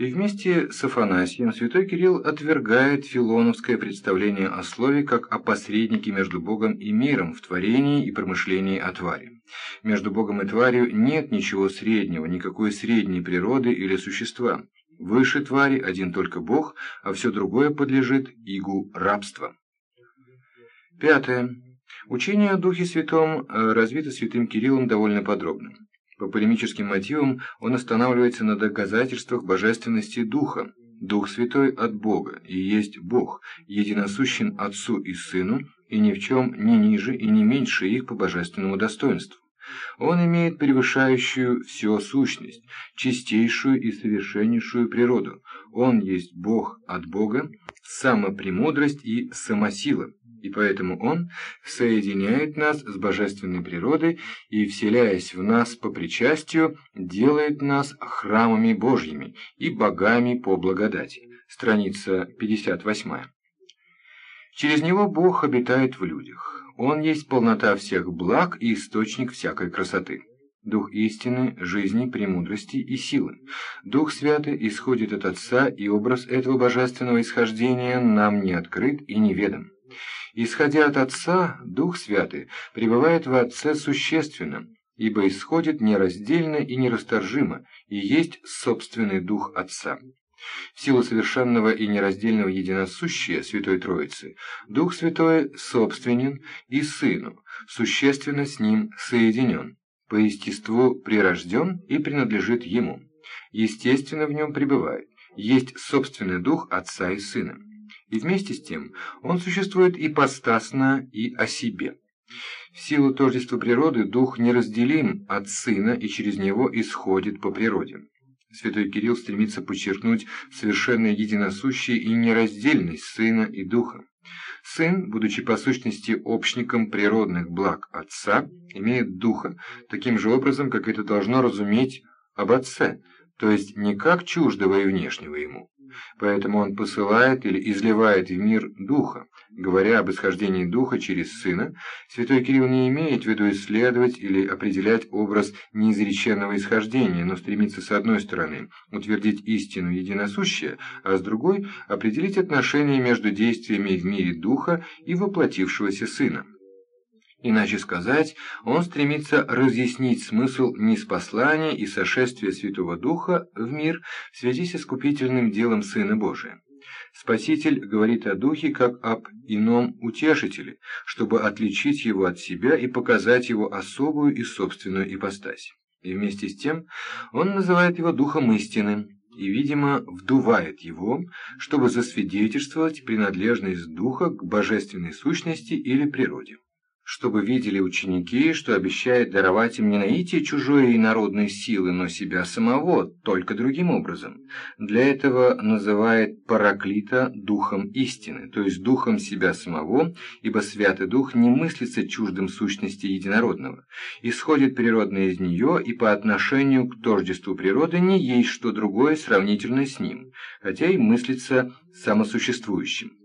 И вместе с Афанасием святой Кирилл отвергает филоновское представление о слове как о посреднике между Богом и миром в творении и промышлении о твари. Между Богом и тварью нет ничего среднего, никакой средней природы или существа. Выше твари один только Бог, а все другое подлежит игу рабства. Пятое. Учение о Духе Святом э, развито святым Кириллом довольно подробно. По полемическим мотивам он останавливается на доказательствах божественности Духа. Дух Святой от Бога и есть Бог, единосущен Отцу и Сыну, и ни в чем не ниже и не меньше их по божественному достоинству. Он имеет превышающую все сущность, чистейшую и совершеннейшую природу. Он есть Бог от Бога, самопремудрость и самосила и поэтому Он соединяет нас с божественной природой и, вселяясь в нас по причастию, делает нас храмами Божьими и богами по благодати. Страница 58. Через Него Бог обитает в людях. Он есть полнота всех благ и источник всякой красоты. Дух истины, жизни, премудрости и силы. Дух Святый исходит от Отца, и образ этого божественного исхождения нам не открыт и неведом. Исходя от Отца, Дух Святый пребывает в Отце существенно, ибо исходит нераздельно и нерасторжимо, и есть собственный Дух Отца. В силу совершенного и нераздельного единосущия Святой Троицы, Дух Святой собственен и Сыну, существенно с Ним соединен, по естеству прирожден и принадлежит Ему, естественно в Нем пребывает, есть собственный Дух Отца и Сына и вместе с тем он существует ипостасно и о себе. В силу тождества природы дух неразделим от сына и через него исходит по природе. Святой Кирилл стремится подчеркнуть совершенное единосущие и нераздельность сына и духа. Сын, будучи по сущности общником природных благ отца, имеет духа таким же образом, как это должно разуметь об отце, то есть не как чуждого и внешнего ему. Поэтому он посылает или изливает в мир Духа. Говоря об исхождении Духа через Сына, святой Кирилл не имеет в виду исследовать или определять образ неизреченного исхождения, но стремится с одной стороны утвердить истину единосущее, а с другой определить отношения между действиями в мире Духа и воплотившегося Сына. Иначе сказать, он стремится разъяснить смысл неспослания и сошествия Святого Духа в мир в связи с искупительным делом Сына Божия. Спаситель говорит о Духе как об ином утешителе, чтобы отличить его от себя и показать его особую и собственную ипостась. И вместе с тем он называет его Духом истины и, видимо, вдувает его, чтобы засвидетельствовать принадлежность Духа к божественной сущности или природе чтобы видели ученики, что обещает даровать им не наитие чужой и народной силы, но себя самого, только другим образом. Для этого называет Параклита духом истины, то есть духом себя самого, ибо Святый Дух не мыслится чуждым сущности единородного, исходит природно из нее и по отношению к тождеству природы не есть что другое сравнительно с ним, хотя и мыслится самосуществующим.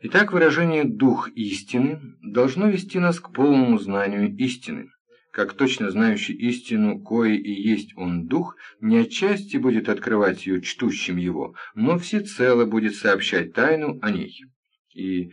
Итак, выражение «дух истины» должно вести нас к полному знанию истины. Как точно знающий истину, кое и есть он дух, не отчасти будет открывать ее чтущим его, но всецело будет сообщать тайну о ней. И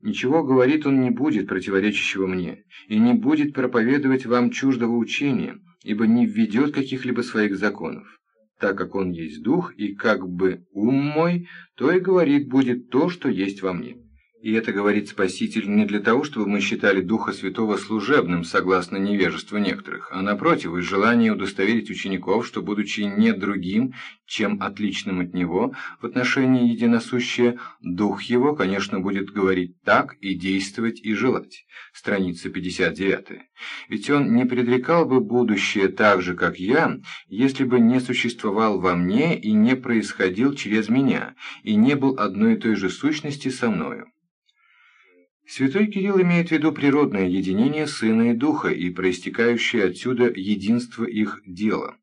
ничего говорит он не будет противоречащего мне, и не будет проповедовать вам чуждого учения, ибо не введет каких-либо своих законов так как он есть дух, и как бы ум мой, то и говорит будет то, что есть во мне. И это говорит Спаситель не для того, чтобы мы считали Духа Святого служебным, согласно невежеству некоторых, а напротив, из желания удостоверить учеников, что, будучи не другим, чем отличным от Него, в отношении единосущия, Дух Его, конечно, будет говорить так и действовать и желать. Страница 59. Ведь Он не предрекал бы будущее так же, как я, если бы не существовал во мне и не происходил через меня, и не был одной и той же сущности со мною. Святой Кирилл имеет в виду природное единение Сына и Духа и проистекающее отсюда единство их дела.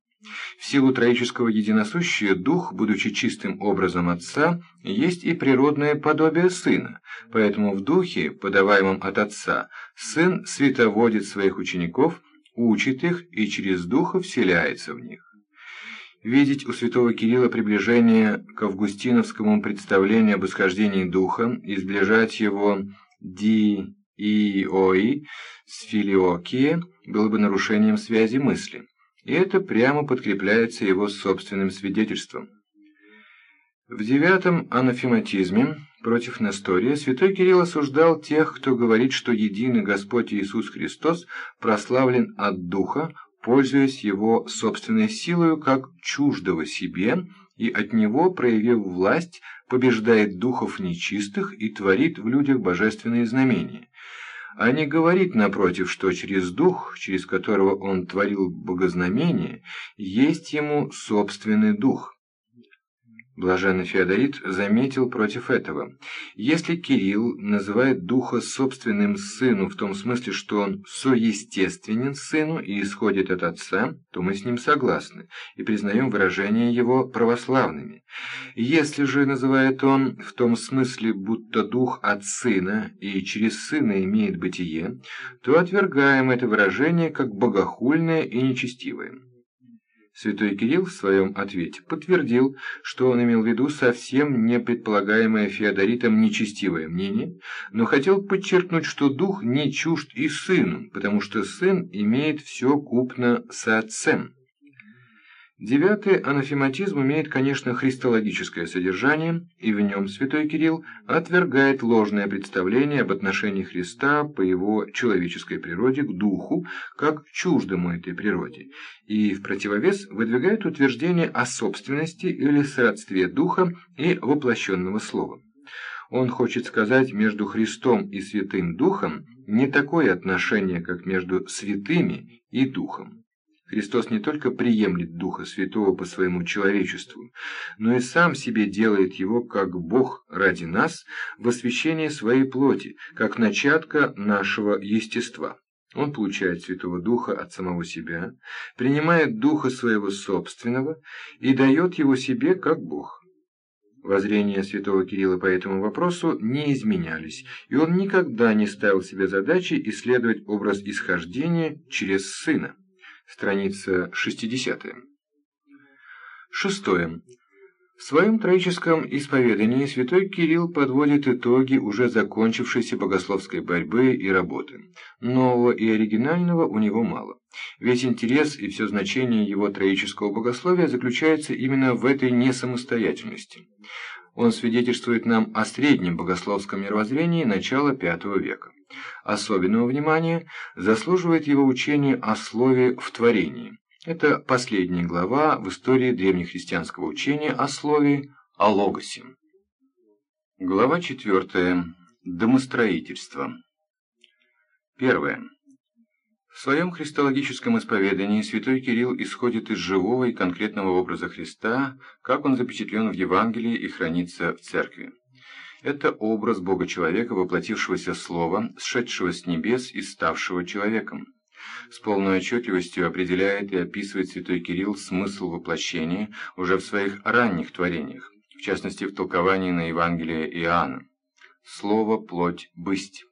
В силу троического единосущия Дух, будучи чистым образом Отца, есть и природное подобие Сына, поэтому в Духе, подаваемом от Отца, Сын световодит своих учеников, учит их и через Духа вселяется в них. видеть у святого Кирилла приближение к августиновскому представлению об исхождении духа и сближать его ди и ои с филиокие было бы нарушением связи мысли, и это прямо подкрепляется его собственным свидетельством. В девятом анафематизме против Нестория святой Кирилл осуждал тех, кто говорит, что единый Господь Иисус Христос прославлен от Духа, пользуясь его собственной силою как чуждого себе, и от него, проявив власть, побеждает духов нечистых и творит в людях божественные знамения. А не говорит, напротив, что через дух, через которого он творил богознамения, есть ему собственный дух. Блаженный Феодорит заметил против этого. Если Кирилл называет духа собственным сыну в том смысле, что он соестественен сыну и исходит от отца, то мы с ним согласны и признаем выражения его православными. Если же называет он в том смысле, будто дух от сына и через сына имеет бытие, то отвергаем это выражение как богохульное и нечестивое. Святой Кирилл в своем ответе подтвердил, что он имел в виду совсем не предполагаемое Феодоритом нечестивое мнение, но хотел подчеркнуть, что дух не чужд и сыну, потому что сын имеет все купно со отцем. Девятый анафематизм имеет, конечно, христологическое содержание, и в нем святой Кирилл отвергает ложное представление об отношении Христа по его человеческой природе к духу, как чуждому этой природе, и в противовес выдвигает утверждение о собственности или сродстве духа и воплощенного слова. Он хочет сказать, между Христом и Святым Духом не такое отношение, как между святыми и Духом. Христос не только приемлет Духа Святого по своему человечеству, но и сам себе делает его как Бог ради нас в освящении своей плоти, как начатка нашего естества. Он получает Святого Духа от самого себя, принимает Духа своего собственного и дает его себе как Бог. Воззрения святого Кирилла по этому вопросу не изменялись, и он никогда не ставил себе задачи исследовать образ исхождения через Сына страница 60. Шестое. В своем троическом исповедании святой Кирилл подводит итоги уже закончившейся богословской борьбы и работы. Нового и оригинального у него мало. Весь интерес и все значение его троического богословия заключается именно в этой несамостоятельности. Он свидетельствует нам о среднем богословском мировоззрении начала V века. Особенного внимания заслуживает его учение о слове в творении. Это последняя глава в истории древнехристианского учения о слове о логосе. Глава 4. Домостроительство. Первое. В своем христологическом исповедании святой Кирилл исходит из живого и конкретного образа Христа, как он запечатлен в Евангелии и хранится в Церкви. Это образ Бога-человека, воплотившегося Слова, сшедшего с небес и ставшего человеком. С полной отчетливостью определяет и описывает святой Кирилл смысл воплощения уже в своих ранних творениях, в частности в толковании на Евангелие Иоанна. Слово «плоть бысть».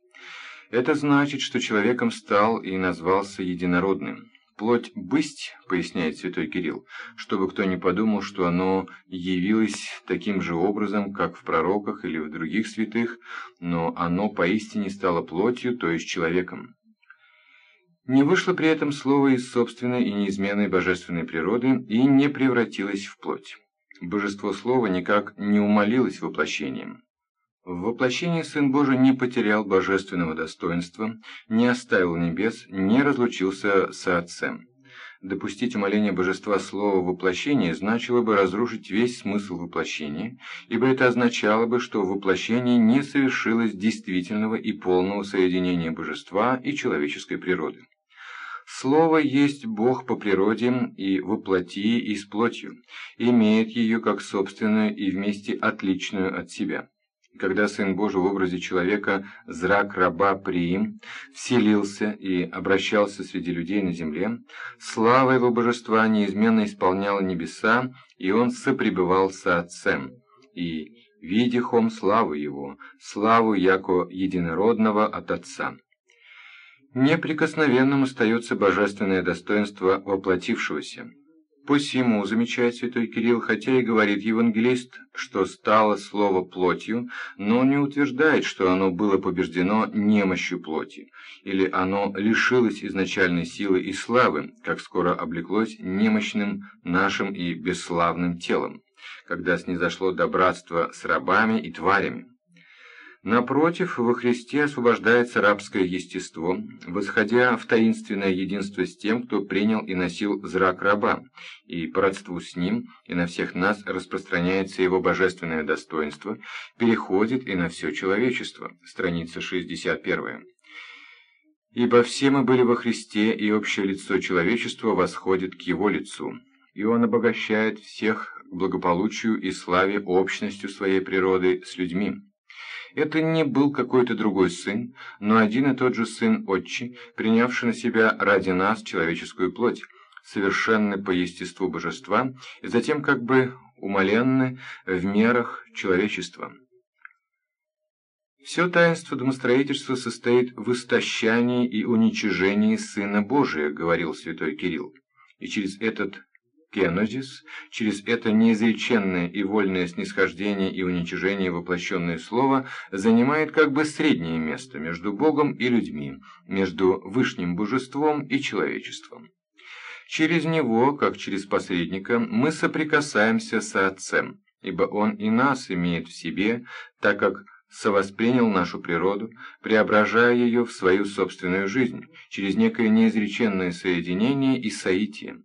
Это значит, что человеком стал и назвался единородным. Плоть бысть, поясняет святой Кирилл, чтобы кто не подумал, что оно явилось таким же образом, как в пророках или в других святых, но оно поистине стало плотью, то есть человеком. Не вышло при этом слово из собственной и неизменной божественной природы и не превратилось в плоть. Божество слова никак не умолилось воплощением. В воплощении Сын Божий не потерял божественного достоинства, не оставил небес, не разлучился со Отцем. Допустить умоление божества слова воплощения значило бы разрушить весь смысл воплощения, ибо это означало бы, что в воплощении не совершилось действительного и полного соединения божества и человеческой природы. Слово есть Бог по природе и воплоти и с плотью, имеет ее как собственную и вместе отличную от себя когда Сын Божий в образе человека, зрак раба Приим, вселился и обращался среди людей на земле, слава его божества неизменно исполняла небеса, и он сопребывал со Отцем, и видихом славу его, славу яко единородного от Отца. Неприкосновенным остается божественное достоинство воплотившегося. Посему, замечает святой Кирилл, хотя и говорит евангелист, что стало слово плотью, но не утверждает, что оно было побеждено немощью плоти, или оно лишилось изначальной силы и славы, как скоро облеклось немощным нашим и бесславным телом, когда снизошло до братства с рабами и тварями. Напротив, во Христе освобождается рабское естество, восходя в таинственное единство с тем, кто принял и носил зрак раба, и по родству с ним и на всех нас распространяется его божественное достоинство, переходит и на все человечество. Страница 61. «Ибо все мы были во Христе, и общее лицо человечества восходит к его лицу, и он обогащает всех к благополучию и славе общностью своей природы с людьми». Это не был какой-то другой сын, но один и тот же сын отчи, принявший на себя ради нас человеческую плоть, совершенный по естеству божества, и затем как бы умоленный в мерах человечества. Все таинство домостроительства состоит в истощании и уничижении Сына Божия, говорил святой Кирилл. И через этот кенозис, через это неизреченное и вольное снисхождение и уничижение воплощенное слово занимает как бы среднее место между Богом и людьми, между высшим божеством и человечеством. Через него, как через посредника, мы соприкасаемся со Отцем, ибо Он и нас имеет в себе, так как совоспринял нашу природу, преображая ее в свою собственную жизнь, через некое неизреченное соединение и соитие.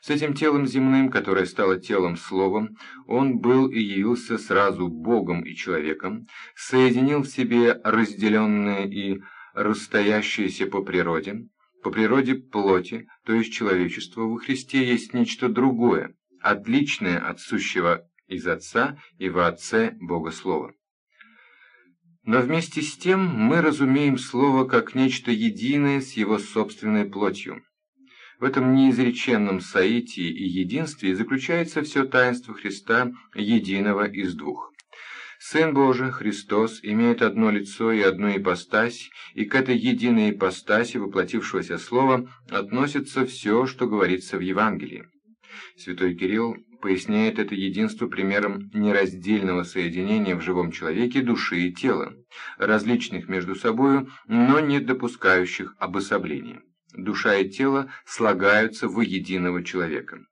С этим телом земным, которое стало телом Словом, он был и явился сразу Богом и человеком, соединил в себе разделенные и расстоящиеся по природе, по природе плоти, то есть человечество во Христе есть нечто другое, отличное от сущего из Отца и во Отце Бога Слова. Но вместе с тем мы разумеем Слово как нечто единое с Его собственной плотью. В этом неизреченном соитии и единстве заключается все таинство Христа, единого из двух. Сын Божий, Христос, имеет одно лицо и одну ипостась, и к этой единой ипостаси воплотившегося Слова относится все, что говорится в Евангелии. Святой Кирилл поясняет это единство примером нераздельного соединения в живом человеке души и тела, различных между собою, но не допускающих обособления душа и тело слагаются в единого человека.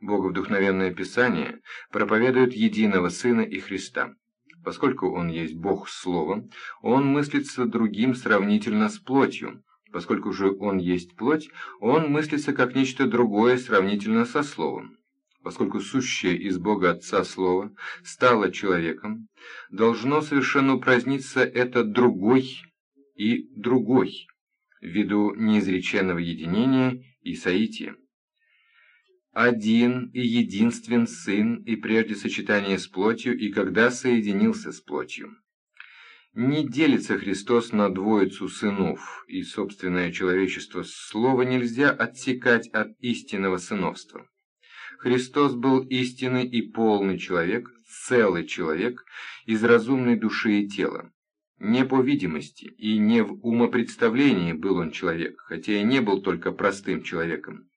Боговдухновенное Писание проповедует единого Сына и Христа. Поскольку Он есть Бог Словом, Он мыслится другим сравнительно с плотью. Поскольку же Он есть плоть, Он мыслится как нечто другое сравнительно со Словом. Поскольку сущее из Бога Отца Слово стало человеком, должно совершенно упраздниться это «другой» и «другой» ввиду неизреченного единения и соития. Один и единствен Сын и прежде сочетания с плотью, и когда соединился с плотью. Не делится Христос на двоицу сынов, и собственное человечество слова нельзя отсекать от истинного сыновства. Христос был истинный и полный человек, целый человек, из разумной души и тела. Не по видимости и не в умопредставлении был он человек, хотя и не был только простым человеком.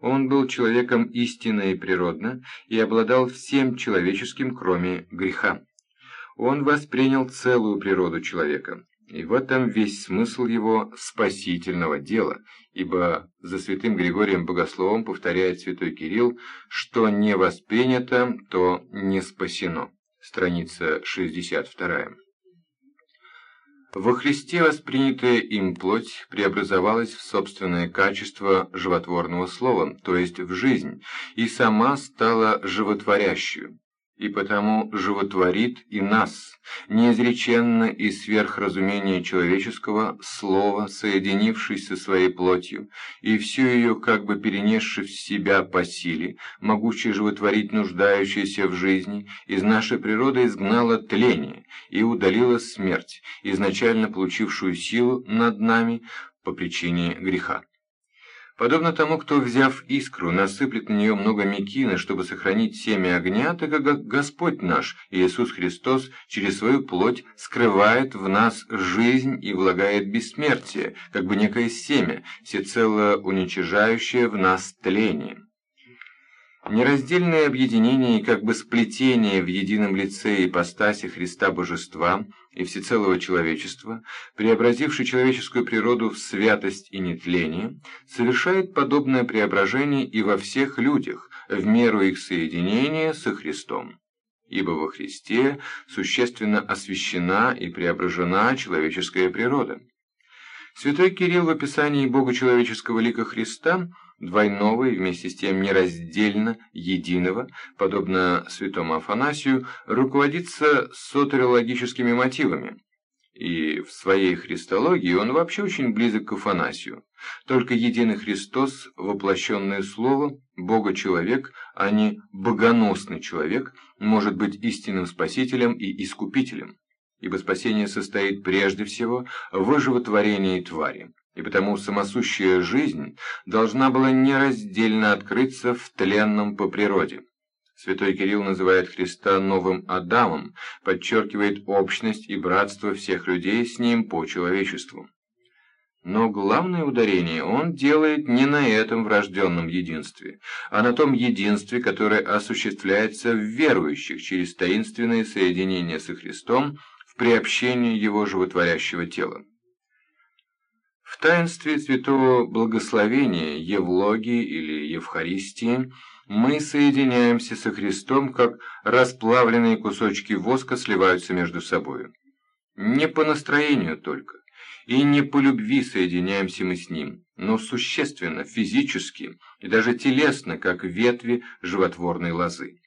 Он был человеком истинно и природно и обладал всем человеческим, кроме греха. Он воспринял целую природу человека, и в этом весь смысл его спасительного дела, ибо за святым Григорием Богословом повторяет святой Кирилл, что не воспринято, то не спасено. Страница 62. Во Христе воспринятая им плоть преобразовалась в собственное качество животворного слова, то есть в жизнь, и сама стала животворящую и потому животворит и нас, неизреченно и сверхразумение человеческого слова, соединившись со своей плотью, и всю ее как бы перенесши в себя по силе, могущей животворить нуждающееся в жизни, из нашей природы изгнала тление и удалила смерть, изначально получившую силу над нами по причине греха. Подобно тому, кто, взяв искру, насыплет на нее много мекины, чтобы сохранить семя огня, так как Господь наш, Иисус Христос, через свою плоть скрывает в нас жизнь и влагает бессмертие, как бы некое семя, всецело уничижающее в нас тление. Нераздельное объединение и как бы сплетение в едином лице ипостаси Христа Божества и всецелого человечества, преобразивший человеческую природу в святость и нетление, совершает подобное преображение и во всех людях, в меру их соединения со Христом. Ибо во Христе существенно освящена и преображена человеческая природа. Святой Кирилл в описании Бога человеческого лика Христа – двойного и вместе с тем нераздельно единого, подобно святому Афанасию, руководится сотериологическими мотивами. И в своей христологии он вообще очень близок к Афанасию. Только единый Христос, воплощенное Слово, Бога-человек, а не богоносный человек, может быть истинным спасителем и искупителем. Ибо спасение состоит прежде всего в оживотворении твари и потому самосущая жизнь должна была нераздельно открыться в тленном по природе. Святой Кирилл называет Христа новым Адамом, подчеркивает общность и братство всех людей с ним по человечеству. Но главное ударение он делает не на этом врожденном единстве, а на том единстве, которое осуществляется в верующих через таинственное соединение со Христом в приобщении Его животворящего тела. В таинстве святого благословения, Евлогии или Евхаристии, мы соединяемся со Христом, как расплавленные кусочки воска сливаются между собой. Не по настроению только, и не по любви соединяемся мы с Ним, но существенно, физически и даже телесно, как ветви животворной лозы.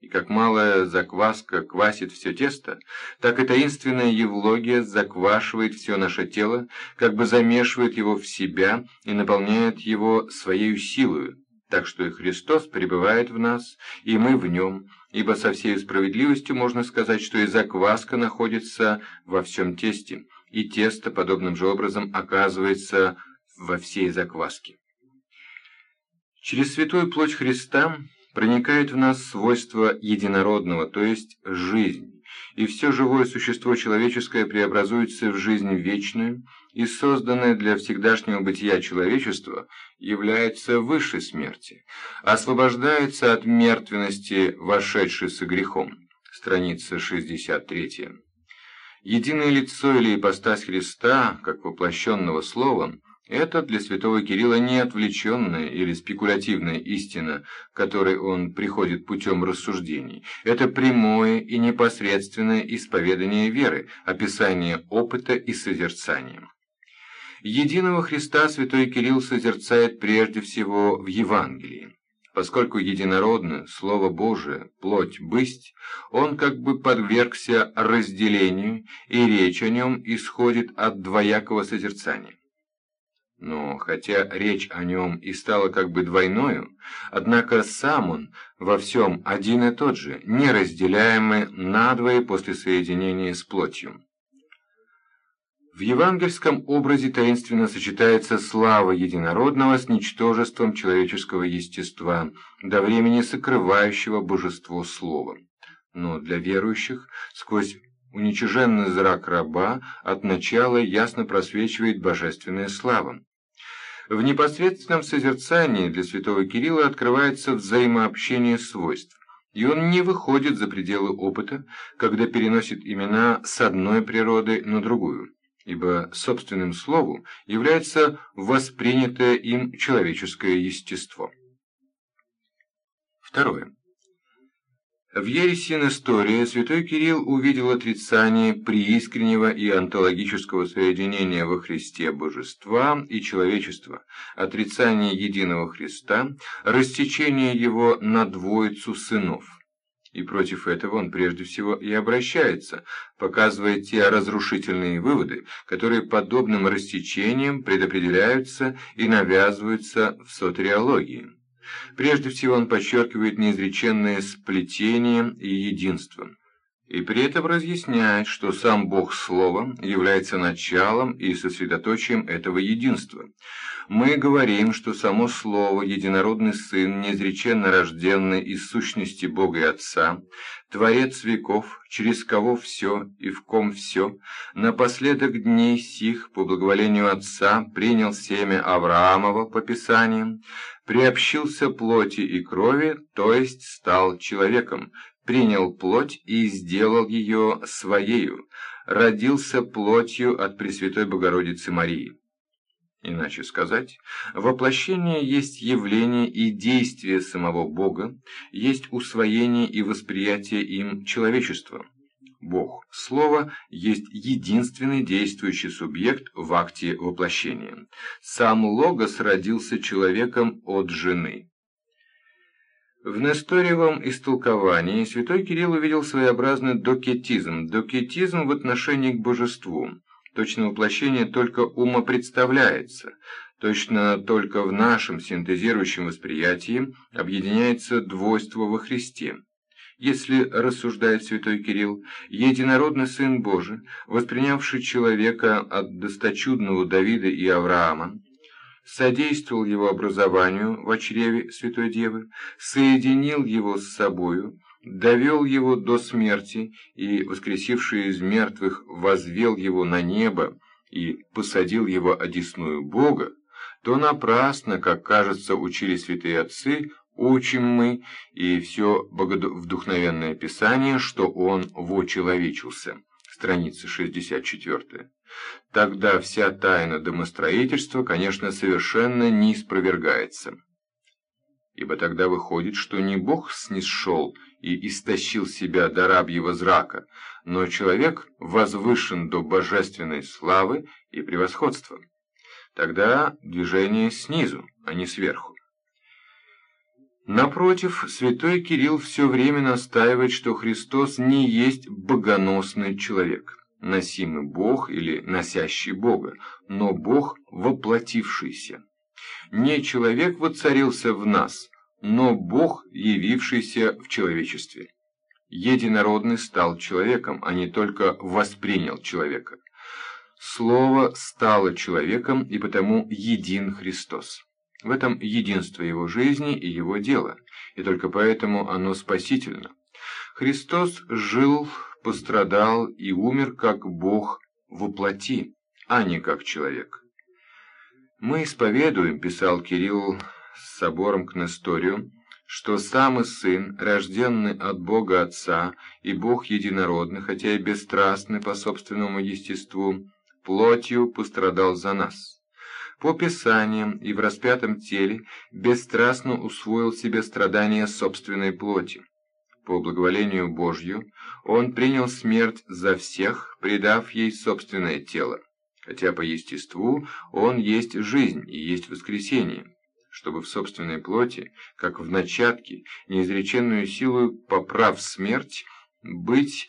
И как малая закваска квасит все тесто, так и таинственная Евлогия заквашивает все наше тело, как бы замешивает его в себя и наполняет его своей силою, так что и Христос пребывает в нас, и мы в нем, ибо со всей справедливостью можно сказать, что и закваска находится во всем тесте, и тесто подобным же образом оказывается во всей закваске. Через святую плоть Христа проникает в нас свойство единородного, то есть жизнь, и все живое существо человеческое преобразуется в жизнь вечную, и созданное для всегдашнего бытия человечества является выше смерти, освобождается от мертвенности, вошедшей со грехом. Страница 63. Единое лицо или ипостась Христа, как воплощенного Слова, это для святого Кирилла не отвлеченная или спекулятивная истина, которой он приходит путем рассуждений. Это прямое и непосредственное исповедание веры, описание опыта и созерцания. Единого Христа святой Кирилл созерцает прежде всего в Евангелии. Поскольку единородно, Слово Божие, плоть бысть, он как бы подвергся разделению, и речь о нем исходит от двоякого созерцания. Но хотя речь о нем и стала как бы двойною, однако сам он во всем один и тот же, неразделяемый надвое после соединения с плотью. В евангельском образе таинственно сочетается слава единородного с ничтожеством человеческого естества, до времени сокрывающего божество слова. Но для верующих сквозь уничиженный зрак раба от начала ясно просвечивает божественная слава. В непосредственном созерцании для святого Кирилла открывается взаимообщение свойств, и он не выходит за пределы опыта, когда переносит имена с одной природы на другую, ибо собственным слову является воспринятое им человеческое естество. Второе. В ереси Нестория святой Кирилл увидел отрицание преискреннего и онтологического соединения во Христе божества и человечества, отрицание единого Христа, растечение его на двоицу сынов. И против этого он прежде всего и обращается, показывая те разрушительные выводы, которые подобным растечением предопределяются и навязываются в сотериологии. Прежде всего он подчеркивает неизреченное сплетение и единство. И при этом разъясняет, что сам Бог Слова является началом и сосредоточием этого единства. Мы говорим, что само Слово, Единородный Сын, неизреченно рожденный из сущности Бога и Отца, Творец веков, через кого все и в ком все, напоследок дней сих, по благоволению Отца, принял семя Авраамова по Писаниям, приобщился плоти и крови, то есть стал человеком, принял плоть и сделал ее своею, родился плотью от Пресвятой Богородицы Марии. Иначе сказать, воплощение есть явление и действие самого Бога, есть усвоение и восприятие им человечества. Бог, Слово, есть единственный действующий субъект в акте воплощения. Сам Логос родился человеком от жены. В Несториевом истолковании святой Кирилл увидел своеобразный докетизм, докетизм в отношении к божеству. Точно воплощение только ума представляется, точно только в нашем синтезирующем восприятии объединяется двойство во Христе. Если, рассуждает святой Кирилл, единородный Сын Божий, воспринявший человека от досточудного Давида и Авраама, содействовал его образованию в чреве Святой Девы, соединил его с собою, довел его до смерти и, воскресивший из мертвых, возвел его на небо и посадил его одесную Бога, то напрасно, как кажется, учили святые отцы, учим мы и все богодухновенное Писание, что он вочеловечился. Страница 64. Тогда вся тайна домостроительства, конечно, совершенно не испровергается. Ибо тогда выходит, что не Бог снисшел и истощил себя до рабьего зрака, но человек возвышен до божественной славы и превосходства. Тогда движение снизу, а не сверху. Напротив, святой Кирилл все время настаивает, что Христос не есть богоносный человек, носимый Бог или носящий Бога, но Бог воплотившийся. Не человек воцарился в нас, но Бог, явившийся в человечестве. Единородный стал человеком, а не только воспринял человека. Слово стало человеком, и потому един Христос. В этом единство его жизни и его дела, и только поэтому оно спасительно. Христос жил, пострадал и умер как Бог воплоти, а не как человек. «Мы исповедуем», — писал Кирилл с собором к Несторию, что самый Сын, рожденный от Бога Отца и Бог Единородный, хотя и бесстрастный по собственному естеству, плотью пострадал за нас по Писаниям и в распятом теле бесстрастно усвоил себе страдания собственной плоти. По благоволению Божью он принял смерть за всех, предав ей собственное тело, хотя по естеству он есть жизнь и есть воскресение, чтобы в собственной плоти, как в начатке, неизреченную силу поправ смерть, быть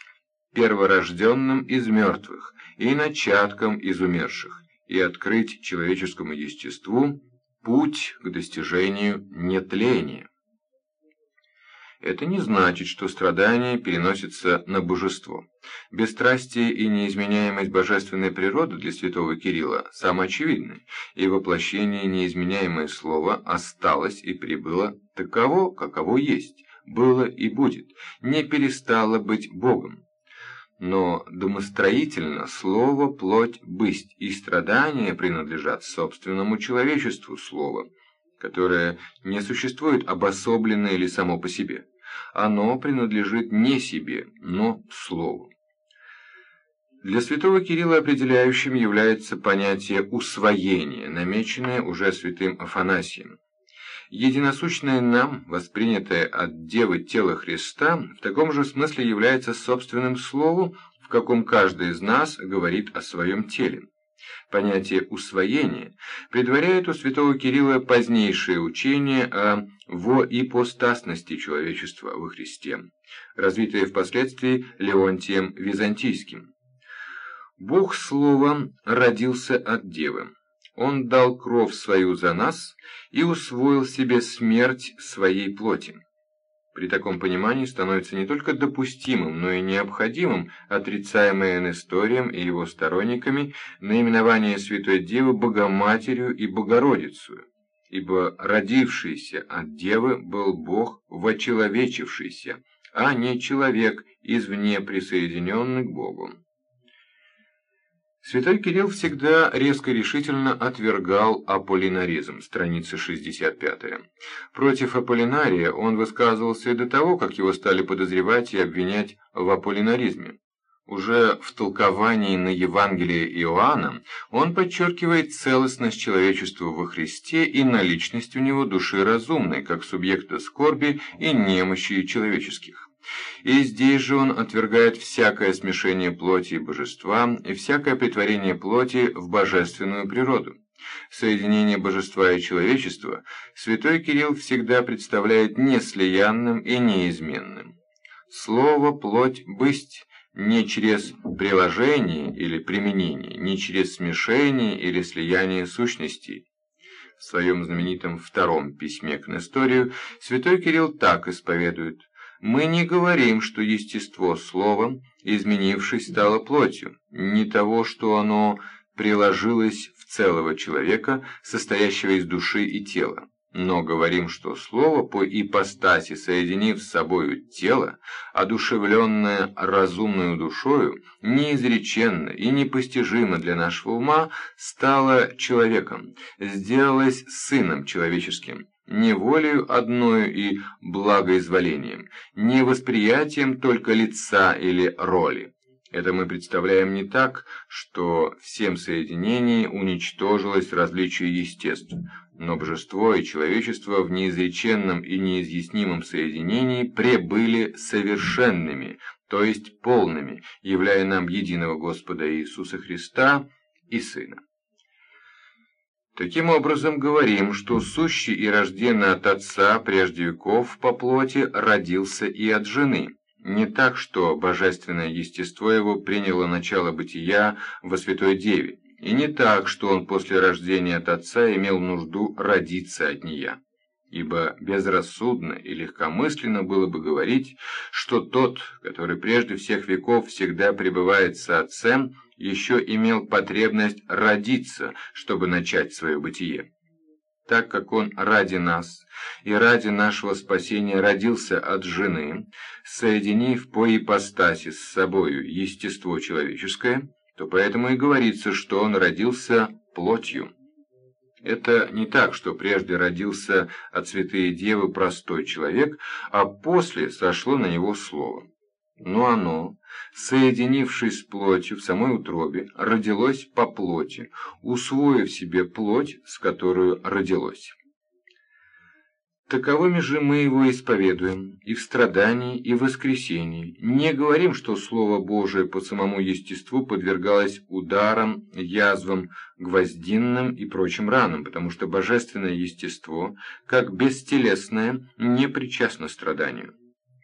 перворожденным из мертвых и начатком из умерших, и открыть человеческому естеству путь к достижению нетления. Это не значит, что страдания переносятся на божество. Бесстрастие и неизменяемость божественной природы для святого Кирилла самоочевидны, и воплощение неизменяемое слово осталось и прибыло таково, каково есть, было и будет, не перестало быть Богом но домостроительно слово «плоть бысть» и страдания принадлежат собственному человечеству слова, которое не существует обособленно или само по себе. Оно принадлежит не себе, но слову. Для святого Кирилла определяющим является понятие «усвоение», намеченное уже святым Афанасием. Единосущное нам, воспринятое от Девы тело Христа, в таком же смысле является собственным словом, в каком каждый из нас говорит о своем теле. Понятие «усвоение» предваряет у святого Кирилла позднейшее учение о воипостасности человечества во Христе, развитое впоследствии Леонтием Византийским. Бог Словом родился от Девы. Он дал кровь свою за нас и усвоил себе смерть своей плоти. При таком понимании становится не только допустимым, но и необходимым отрицаемое Несторием и его сторонниками наименование Святой Девы Богоматерью и Богородицу, ибо родившийся от Девы был Бог вочеловечившийся, а не человек, извне присоединенный к Богу. Святой Кирилл всегда резко и решительно отвергал аполлинаризм, страница 65. Против аполлинария он высказывался и до того, как его стали подозревать и обвинять в аполлинаризме. Уже в толковании на Евангелие Иоанна он подчеркивает целостность человечества во Христе и наличность у него души разумной, как субъекта скорби и немощи человеческих. И здесь же он отвергает всякое смешение плоти и божества и всякое притворение плоти в божественную природу. Соединение божества и человечества святой Кирилл всегда представляет неслиянным и неизменным. Слово «плоть» бысть не через приложение или применение, не через смешение или слияние сущностей. В своем знаменитом втором письме к Несторию святой Кирилл так исповедует мы не говорим, что естество слова, изменившись, стало плотью, не того, что оно приложилось в целого человека, состоящего из души и тела. Но говорим, что слово по ипостаси, соединив с собою тело, одушевленное разумную душою, неизреченно и непостижимо для нашего ума, стало человеком, сделалось сыном человеческим, не волею одною и благоизволением, не восприятием только лица или роли. Это мы представляем не так, что всем соединении уничтожилось различие естеств, но божество и человечество в неизреченном и неизъяснимом соединении пребыли совершенными, то есть полными, являя нам единого Господа Иисуса Христа и Сына. Таким образом, говорим, что сущий и рожденный от Отца прежде веков по плоти родился и от жены. Не так, что божественное естество его приняло начало бытия во Святой Деве, и не так, что он после рождения от Отца имел нужду родиться от нея. Ибо безрассудно и легкомысленно было бы говорить, что тот, который прежде всех веков всегда пребывает с Отцем, еще имел потребность родиться, чтобы начать свое бытие. Так как он ради нас и ради нашего спасения родился от жены, соединив по ипостаси с собою естество человеческое, то поэтому и говорится, что он родился плотью. Это не так, что прежде родился от святые девы простой человек, а после сошло на него слово но оно, соединившись с плотью в самой утробе, родилось по плоти, усвоив себе плоть, с которой родилось. Таковыми же мы его исповедуем и в страдании, и в воскресении. Не говорим, что Слово Божие по самому естеству подвергалось ударам, язвам, гвоздинным и прочим ранам, потому что божественное естество, как бестелесное, не причастно страданию.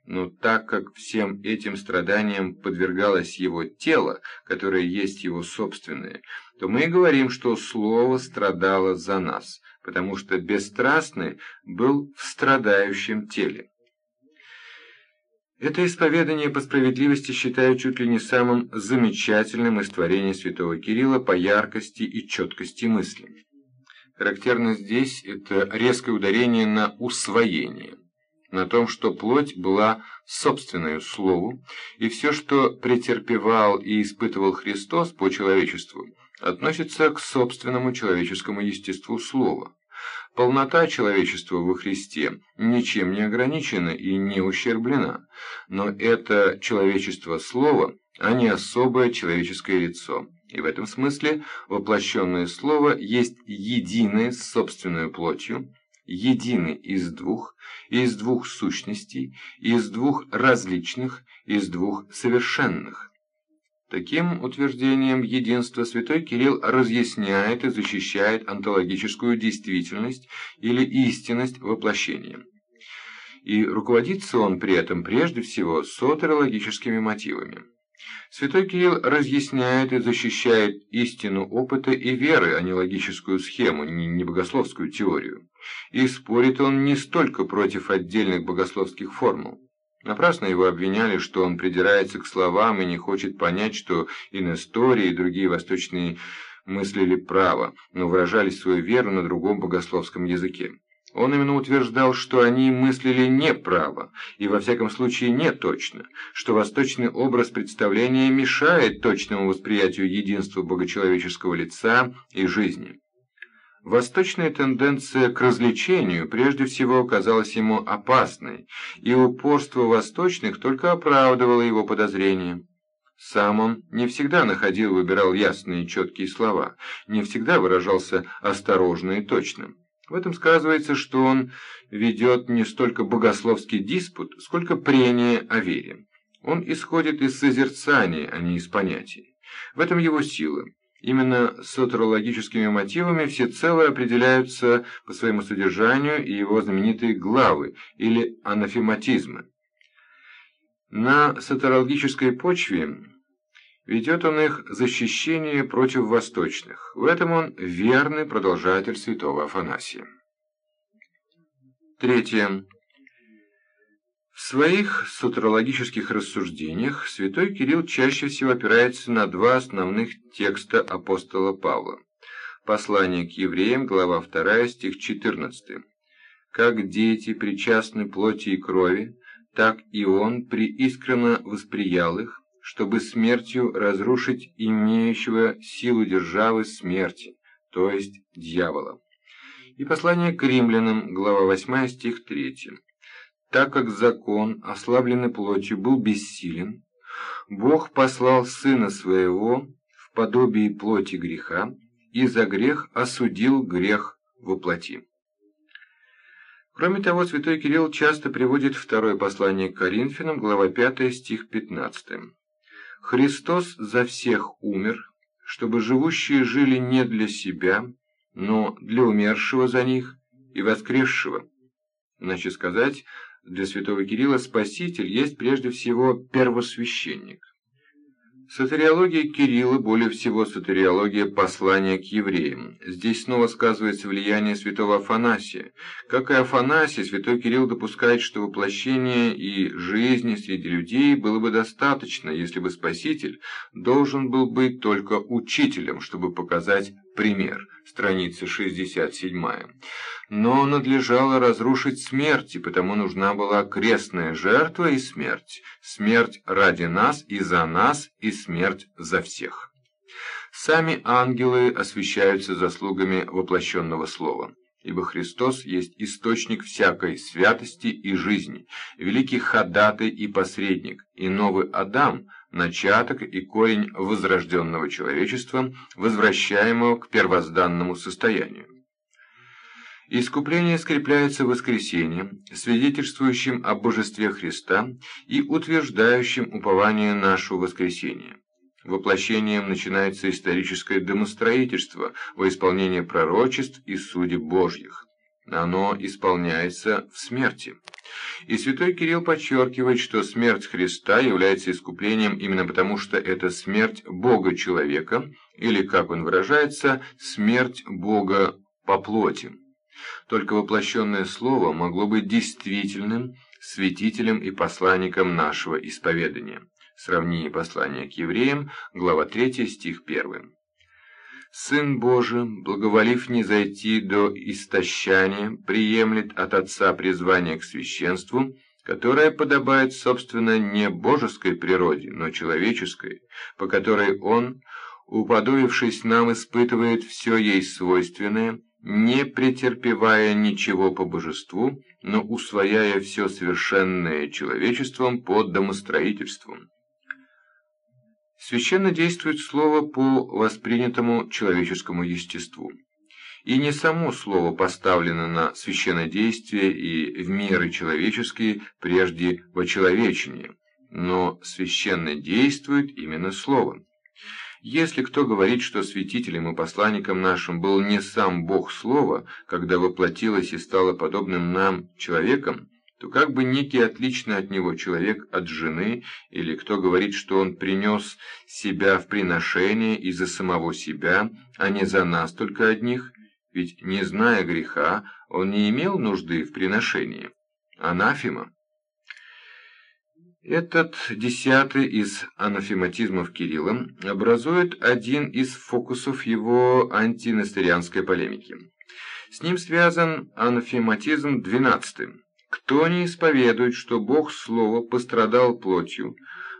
Но так как всем этим страданиям подвергалось его тело, которое есть его собственное, то мы говорим, что Слово страдало за нас, потому что бесстрастный был в страдающем теле. Это исповедание по справедливости считаю чуть ли не самым замечательным из творений святого Кирилла по яркости и четкости мысли. Характерно здесь это резкое ударение на усвоение на том, что плоть была собственную слову, и все, что претерпевал и испытывал Христос по человечеству, относится к собственному человеческому естеству слова. Полнота человечества во Христе ничем не ограничена и не ущерблена, но это человечество слова, а не особое человеческое лицо. И в этом смысле воплощенное слово есть единое с собственной плотью, едины из двух, из двух сущностей, из двух различных, из двух совершенных. Таким утверждением единства святой Кирилл разъясняет и защищает онтологическую действительность или истинность воплощения. И руководится он при этом прежде всего сотерологическими мотивами. Святой Кирилл разъясняет и защищает истину опыта и веры, а не логическую схему, не богословскую теорию. И спорит он не столько против отдельных богословских формул. Напрасно его обвиняли, что он придирается к словам и не хочет понять, что и Нестория, и другие восточные мыслили право, но выражали свою веру на другом богословском языке. Он именно утверждал, что они мыслили неправо, и во всяком случае не точно, что восточный образ представления мешает точному восприятию единства богочеловеческого лица и жизни. Восточная тенденция к развлечению прежде всего казалась ему опасной, и упорство восточных только оправдывало его подозрения. Сам он не всегда находил и выбирал ясные и четкие слова, не всегда выражался осторожно и точно. В этом сказывается, что он ведет не столько богословский диспут, сколько прение о вере. Он исходит из созерцания, а не из понятий. В этом его сила. Именно сатурологическими мотивами всецело определяются по своему содержанию и его знаменитые главы, или анафематизмы. На сатурологической почве ведет он их защищение против восточных. В этом он верный продолжатель святого Афанасия. Третье. В своих сутрологических рассуждениях святой Кирилл чаще всего опирается на два основных текста апостола Павла. Послание к евреям, глава 2, стих 14. «Как дети причастны плоти и крови, так и он преискренно восприял их, чтобы смертью разрушить имеющего силу державы смерти, то есть дьявола. И послание к римлянам, глава 8, стих 3. Так как закон, ослабленный плотью, был бессилен, Бог послал Сына Своего в подобии плоти греха, и за грех осудил грех во плоти. Кроме того, святой Кирилл часто приводит второе послание к Коринфянам, глава 5, стих 15. Христос за всех умер, чтобы живущие жили не для себя, но для умершего за них и воскресшего. Иначе сказать, для святого Кирилла Спаситель есть прежде всего первосвященник. Сатериология Кирилла, более всего сатериология послания к евреям. Здесь снова сказывается влияние святого Афанасия. Как и Афанасий, святой Кирилл допускает, что воплощение и жизни среди людей было бы достаточно, если бы Спаситель должен был быть только учителем, чтобы показать пример. Страница 67 но надлежало разрушить смерть, и потому нужна была крестная жертва и смерть, смерть ради нас и за нас, и смерть за всех. Сами ангелы освящаются заслугами воплощенного слова, ибо Христос есть источник всякой святости и жизни, великий ходатай и посредник, и новый Адам – начаток и корень возрожденного человечества, возвращаемого к первозданному состоянию. Искупление скрепляется воскресением, свидетельствующим о божестве Христа и утверждающим упование нашего воскресения. Воплощением начинается историческое домостроительство во исполнение пророчеств и судеб Божьих. Оно исполняется в смерти. И святой Кирилл подчеркивает, что смерть Христа является искуплением именно потому, что это смерть Бога-человека, или, как он выражается, смерть Бога по плоти. Только воплощенное слово могло быть действительным святителем и посланником нашего исповедания. Сравнение послания к евреям, глава 3, стих 1. Сын Божий, благоволив не зайти до истощания, приемлет от Отца призвание к священству, которое подобает, собственно, не божеской природе, но человеческой, по которой Он, уподобившись нам, испытывает все ей свойственное, не претерпевая ничего по божеству, но усвояя все совершенное человечеством под домостроительством. Священно действует слово по воспринятому человеческому естеству. И не само слово поставлено на священнодействие и в меры человеческие прежде во человечении, но священно действует именно слово. Если кто говорит, что святителем и посланником нашим был не сам Бог Слова, когда воплотилось и стало подобным нам человеком, то как бы некий отличный от него человек от жены, или кто говорит, что он принес себя в приношение из-за самого себя, а не за нас только одних, ведь, не зная греха, он не имел нужды в приношении. Анафима. Этот десятый из анафематизмов Кирилла образует один из фокусов его антинастерианской полемики. С ним связан анафематизм 12. Кто не исповедует, что Бог Слово пострадал плотью,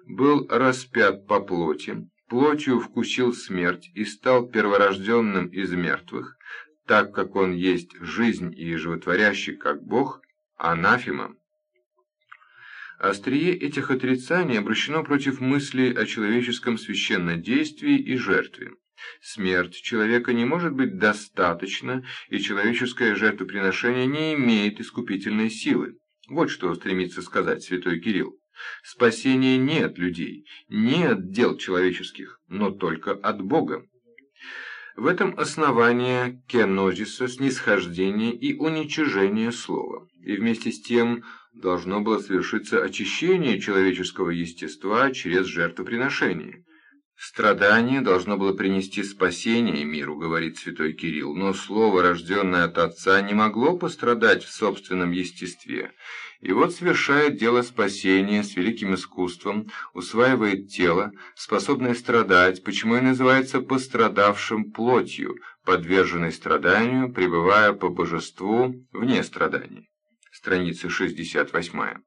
был распят по плоти, плотью вкусил смерть и стал перворожденным из мертвых, так как он есть жизнь и животворящий, как Бог, анафема. Острие этих отрицаний обращено против мысли о человеческом священнодействии и жертве. Смерть человека не может быть достаточно, и человеческое жертвоприношение не имеет искупительной силы. Вот что стремится сказать святой Кирилл. Спасения не от людей, не от дел человеческих, но только от Бога. В этом основание кенозиса, снисхождение и уничижение слова. И вместе с тем должно было совершиться очищение человеческого естества через жертвоприношение. Страдание должно было принести спасение миру, говорит святой Кирилл, но слово, рожденное от Отца, не могло пострадать в собственном естестве. И вот совершает дело спасения с великим искусством, усваивает тело, способное страдать, почему и называется пострадавшим плотью, подверженной страданию, пребывая по божеству вне страданий страница 68.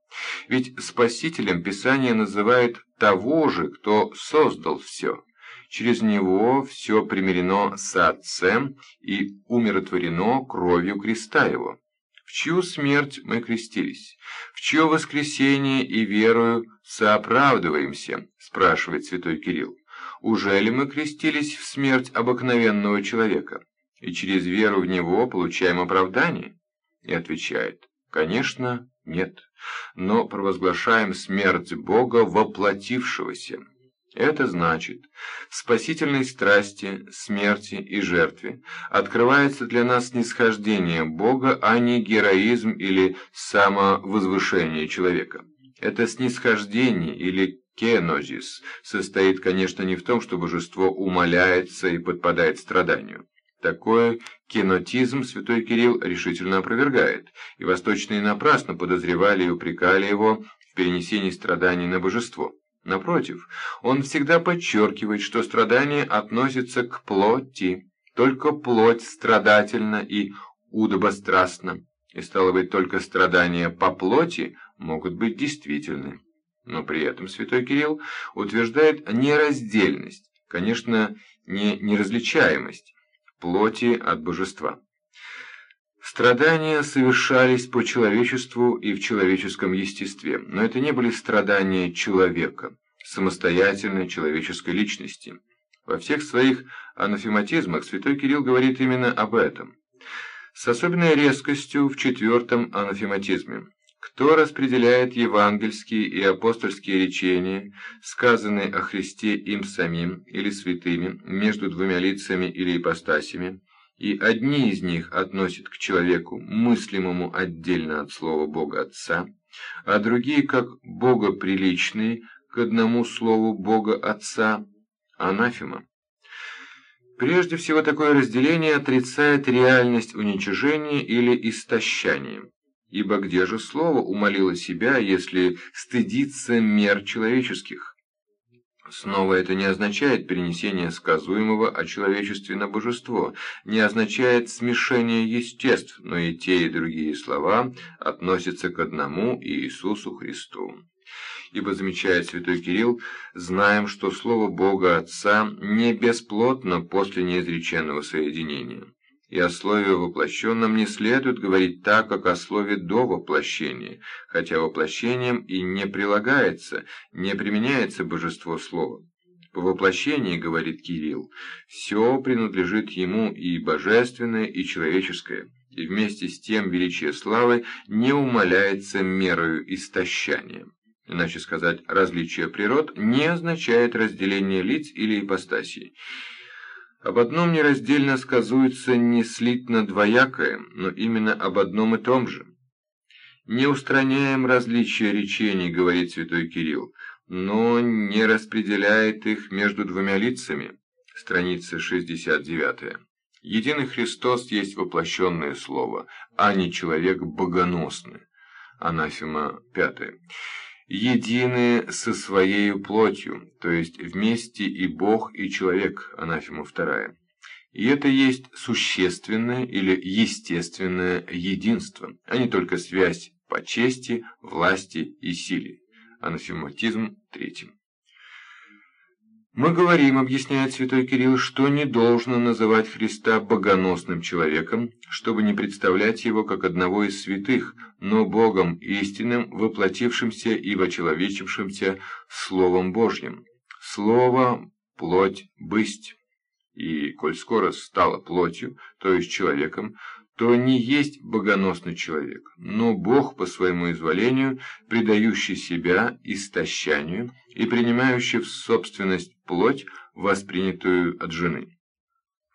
Ведь спасителем Писание называет того же, кто создал все. Через него все примирено с Отцем и умиротворено кровью креста его. В чью смерть мы крестились? В чье воскресение и верою сооправдываемся? Спрашивает святой Кирилл. Уже ли мы крестились в смерть обыкновенного человека? И через веру в него получаем оправдание? И отвечает. Конечно, нет, но провозглашаем смерть Бога воплотившегося. Это значит, в спасительной страсти, смерти и жертве открывается для нас нисхождение Бога, а не героизм или самовозвышение человека. Это снисхождение или кенозис состоит, конечно, не в том, что божество умоляется и подпадает страданию. Такой кинотизм святой Кирилл решительно опровергает, и восточные напрасно подозревали и упрекали его в перенесении страданий на божество. Напротив, он всегда подчеркивает, что страдания относятся к плоти, только плоть страдательна и удобострастна, и стало быть, только страдания по плоти могут быть действительны. Но при этом святой Кирилл утверждает нераздельность, конечно, не неразличаемость, плоти от божества. Страдания совершались по человечеству и в человеческом естестве, но это не были страдания человека, самостоятельной человеческой личности. Во всех своих анафематизмах святой Кирилл говорит именно об этом. С особенной резкостью в четвертом анафематизме. Кто распределяет евангельские и апостольские речения, сказанные о Христе им самим или святыми, между двумя лицами или ипостасями, и одни из них относят к человеку, мыслимому отдельно от слова Бога Отца, а другие, как богоприличные, к одному слову Бога Отца, анафема. Прежде всего, такое разделение отрицает реальность уничижения или истощания. Ибо где же слово умолило себя, если стыдится мер человеческих? Снова это не означает перенесение сказуемого о человечестве на божество, не означает смешение естеств, но и те, и другие слова относятся к одному Иисусу Христу. Ибо, замечает святой Кирилл, знаем, что слово Бога Отца не бесплотно после неизреченного соединения и о слове воплощенном не следует говорить так, как о слове до воплощения, хотя воплощением и не прилагается, не применяется божество слова. По воплощении, говорит Кирилл, все принадлежит ему и божественное, и человеческое, и вместе с тем величие славы не умаляется мерою истощания. Иначе сказать, различие природ не означает разделение лиц или ипостасий. Об одном нераздельно сказуется не слитно двоякое, но именно об одном и том же. «Не устраняем различия речений», — говорит святой Кирилл, но не распределяет их между двумя лицами. Страница 69. Единый Христос есть воплощенное слово, а не человек богоносный. Анафема 5 едины со своей плотью, то есть вместе и Бог, и человек, анафема вторая. И это есть существенное или естественное единство, а не только связь по чести, власти и силе. Анафематизм третий. Мы говорим, объясняет святой Кирилл, что не должно называть Христа богоносным человеком, чтобы не представлять его как одного из святых, но Богом истинным, воплотившимся и вочеловечившимся Словом Божьим. Слово – плоть, бысть. И, коль скоро стало плотью, то есть человеком, то не есть богоносный человек, но Бог по своему изволению, предающий себя истощанию и принимающий в собственность плоть, воспринятую от жены.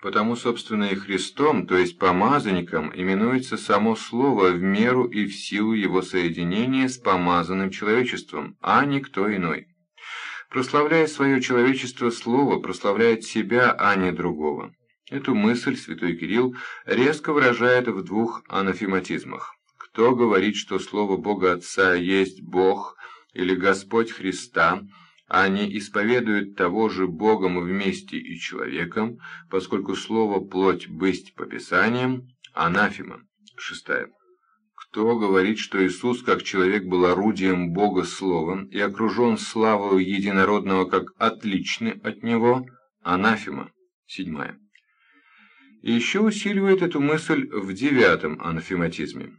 Потому, собственно, и Христом, то есть помазанником, именуется само Слово в меру и в силу его соединения с помазанным человечеством, а никто иной. Прославляя свое человечество, Слово прославляет себя, а не другого. Эту мысль святой Кирилл резко выражает в двух анафематизмах. Кто говорит, что слово Бога Отца есть Бог или Господь Христа, не исповедует того же Богом вместе и человеком, поскольку слово «плоть бысть» по Писаниям – анафема. Шестая. Кто говорит, что Иисус как человек был орудием Бога Словом и окружен славою единородного как отличный от Него – анафема. Седьмая и еще усиливает эту мысль в девятом анафематизме.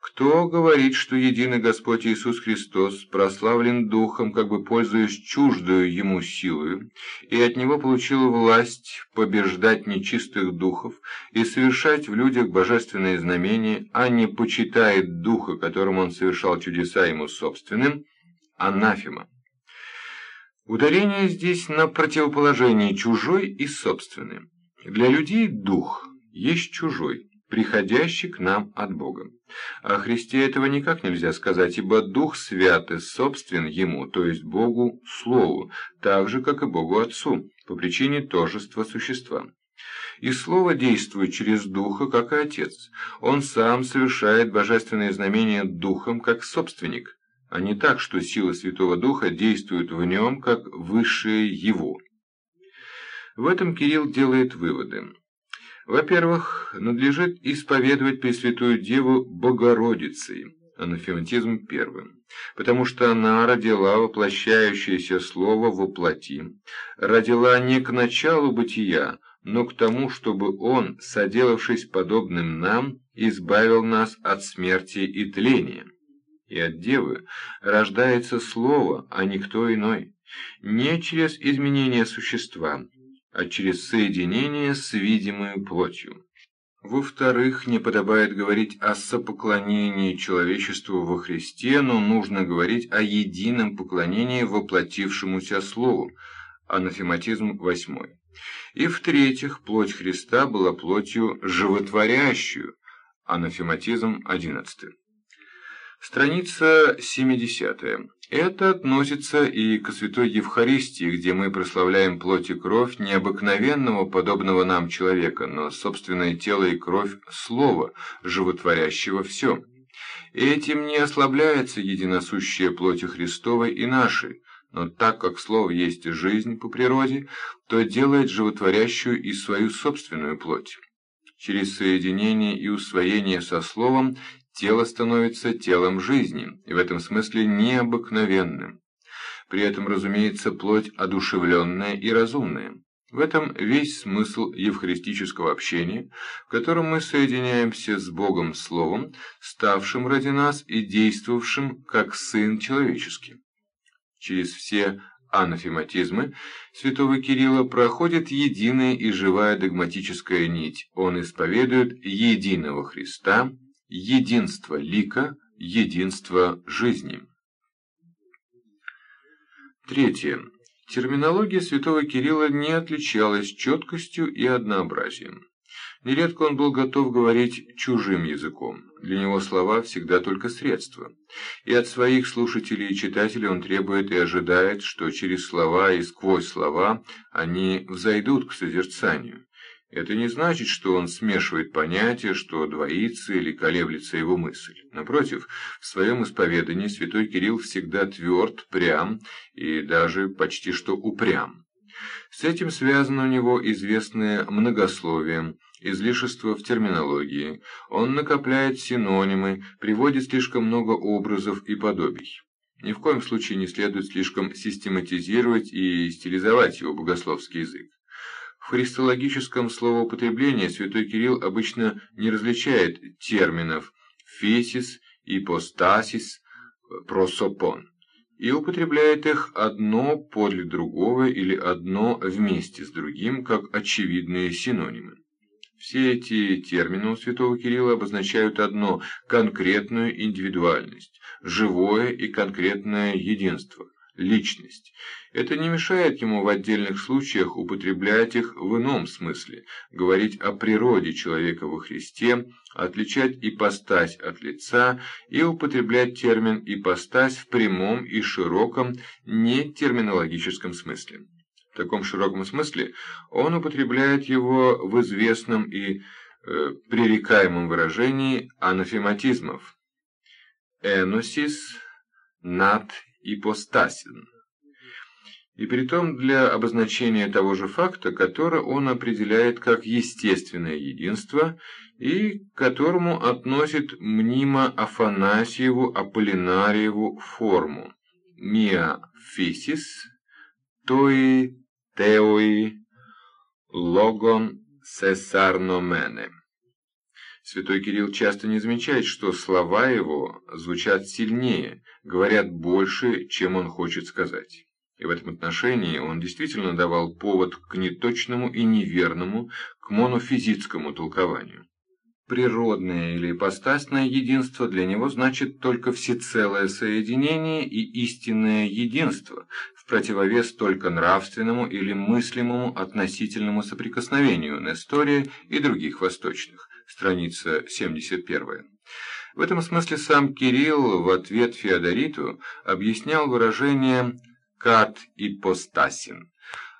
Кто говорит, что единый Господь Иисус Христос прославлен Духом, как бы пользуясь чуждою Ему силою, и от Него получил власть побеждать нечистых духов и совершать в людях божественные знамения, а не почитает Духа, которым Он совершал чудеса Ему собственным, анафема. Ударение здесь на противоположении чужой и собственным. Для людей дух есть чужой, приходящий к нам от Бога. О Христе этого никак нельзя сказать, ибо Дух Святый собствен Ему, то есть Богу Слову, так же, как и Богу Отцу, по причине тожества существа. И Слово действует через Духа, как и Отец. Он сам совершает божественные знамения Духом, как собственник, а не так, что сила Святого Духа действует в нем, как высшее Его. В этом Кирилл делает выводы. Во-первых, надлежит исповедовать Пресвятую Деву Богородицей, анафематизм первым, потому что она родила воплощающееся слово воплоти, родила не к началу бытия, но к тому, чтобы Он, соделавшись подобным нам, избавил нас от смерти и тления. И от Девы рождается Слово, а никто иной, не через изменение существа, а через соединение с видимой плотью. Во-вторых, не подобает говорить о сопоклонении человечеству во Христе, но нужно говорить о едином поклонении воплотившемуся Слову, анафематизм восьмой. И в-третьих, плоть Христа была плотью животворящую, анафематизм одиннадцатый. Страница 70. Это относится и к Святой Евхаристии, где мы прославляем плоть и кровь необыкновенного, подобного нам человека, но собственное тело и кровь Слова, животворящего все. Этим не ослабляется единосущая плоти Христовой и нашей, но так как Слово есть жизнь по природе, то делает животворящую и свою собственную плоть. Через соединение и усвоение со Словом тело становится телом жизни, и в этом смысле необыкновенным. При этом, разумеется, плоть одушевленная и разумная. В этом весь смысл евхаристического общения, в котором мы соединяемся с Богом Словом, ставшим ради нас и действовавшим как Сын человеческий. Через все анафематизмы святого Кирилла проходит единая и живая догматическая нить. Он исповедует единого Христа, единство лика, единство жизни. Третье. Терминология святого Кирилла не отличалась четкостью и однообразием. Нередко он был готов говорить чужим языком. Для него слова всегда только средства. И от своих слушателей и читателей он требует и ожидает, что через слова и сквозь слова они взойдут к созерцанию. Это не значит, что он смешивает понятия, что двоится или колеблется его мысль. Напротив, в своем исповедании святой Кирилл всегда тверд, прям и даже почти что упрям. С этим связано у него известное многословие, излишество в терминологии. Он накопляет синонимы, приводит слишком много образов и подобий. Ни в коем случае не следует слишком систематизировать и стилизовать его богословский язык. В христологическом словоупотреблении святой Кирилл обычно не различает терминов «фесис», «ипостасис», «просопон» и употребляет их одно подле другого или одно вместе с другим, как очевидные синонимы. Все эти термины у святого Кирилла обозначают одно – конкретную индивидуальность, живое и конкретное единство – личность. Это не мешает ему в отдельных случаях употреблять их в ином смысле, говорить о природе человека во Христе, отличать ипостась от лица и употреблять термин ипостась в прямом и широком, не терминологическом смысле. В таком широком смысле он употребляет его в известном и э, пререкаемом выражении анафематизмов. «Эносис над ипостасен. И притом для обозначения того же факта, который он определяет как естественное единство и к которому относит мнимо Афанасьеву Аполлинариеву форму «миа фисис», «тои теои логон сесарномене». Святой Кирилл часто не замечает, что слова его звучат сильнее, говорят больше, чем он хочет сказать. И в этом отношении он действительно давал повод к неточному и неверному, к монофизитскому толкованию. Природное или ипостасное единство для него значит только всецелое соединение и истинное единство, в противовес только нравственному или мыслимому относительному соприкосновению Нестория и других восточных страница 71. В этом смысле сам Кирилл в ответ Феодориту объяснял выражение «кат ипостасин».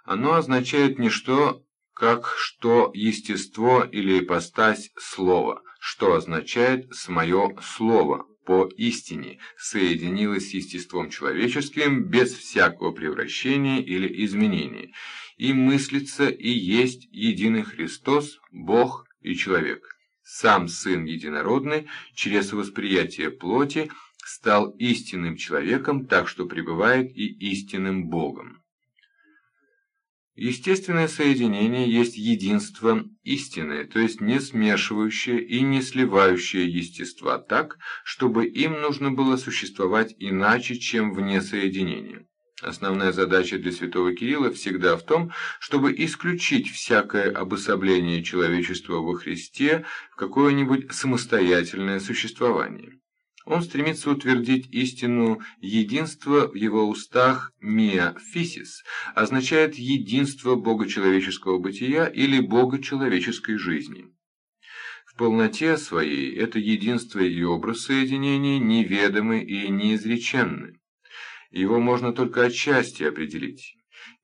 Оно означает не что, как что естество или ипостась слова, что означает «смое слово» по истине, соединилось с естеством человеческим без всякого превращения или изменения, и мыслится и есть единый Христос, Бог и человек сам Сын Единородный через восприятие плоти стал истинным человеком, так что пребывает и истинным Богом. Естественное соединение есть единство истинное, то есть не смешивающее и не сливающее естества так, чтобы им нужно было существовать иначе, чем вне соединения. Основная задача для святого Кирилла всегда в том, чтобы исключить всякое обособление человечества во Христе в какое-нибудь самостоятельное существование. Он стремится утвердить истину единства в его устах «миа фисис», означает единство богочеловеческого бытия или богочеловеческой жизни. В полноте своей это единство и образ соединения неведомы и неизреченны его можно только отчасти определить.